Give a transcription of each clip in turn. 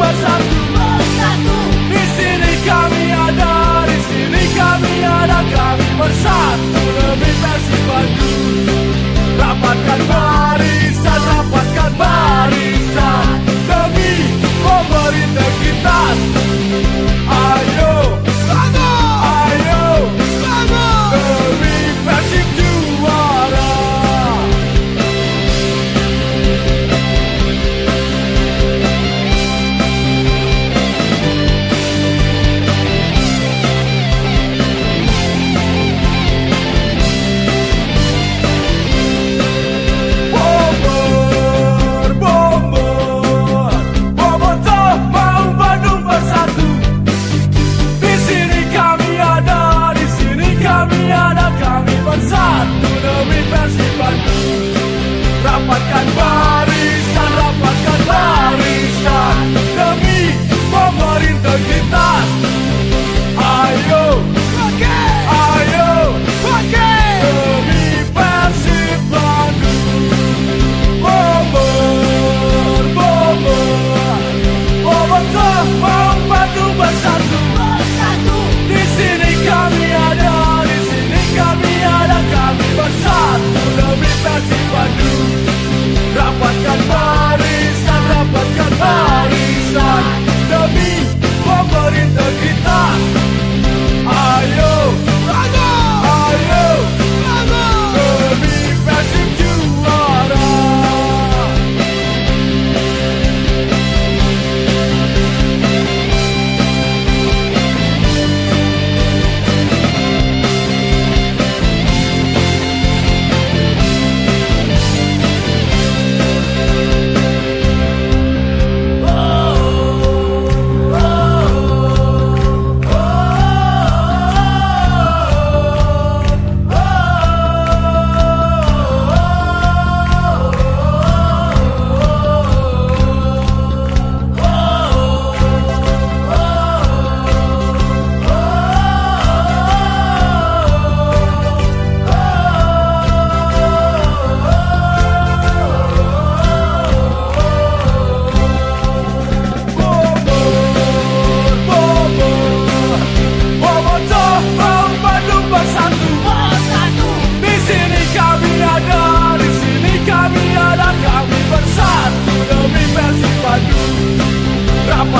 bersatu. Bersatu. Di sini kami ada, di sini kami ada Kami bersatu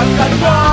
makan wang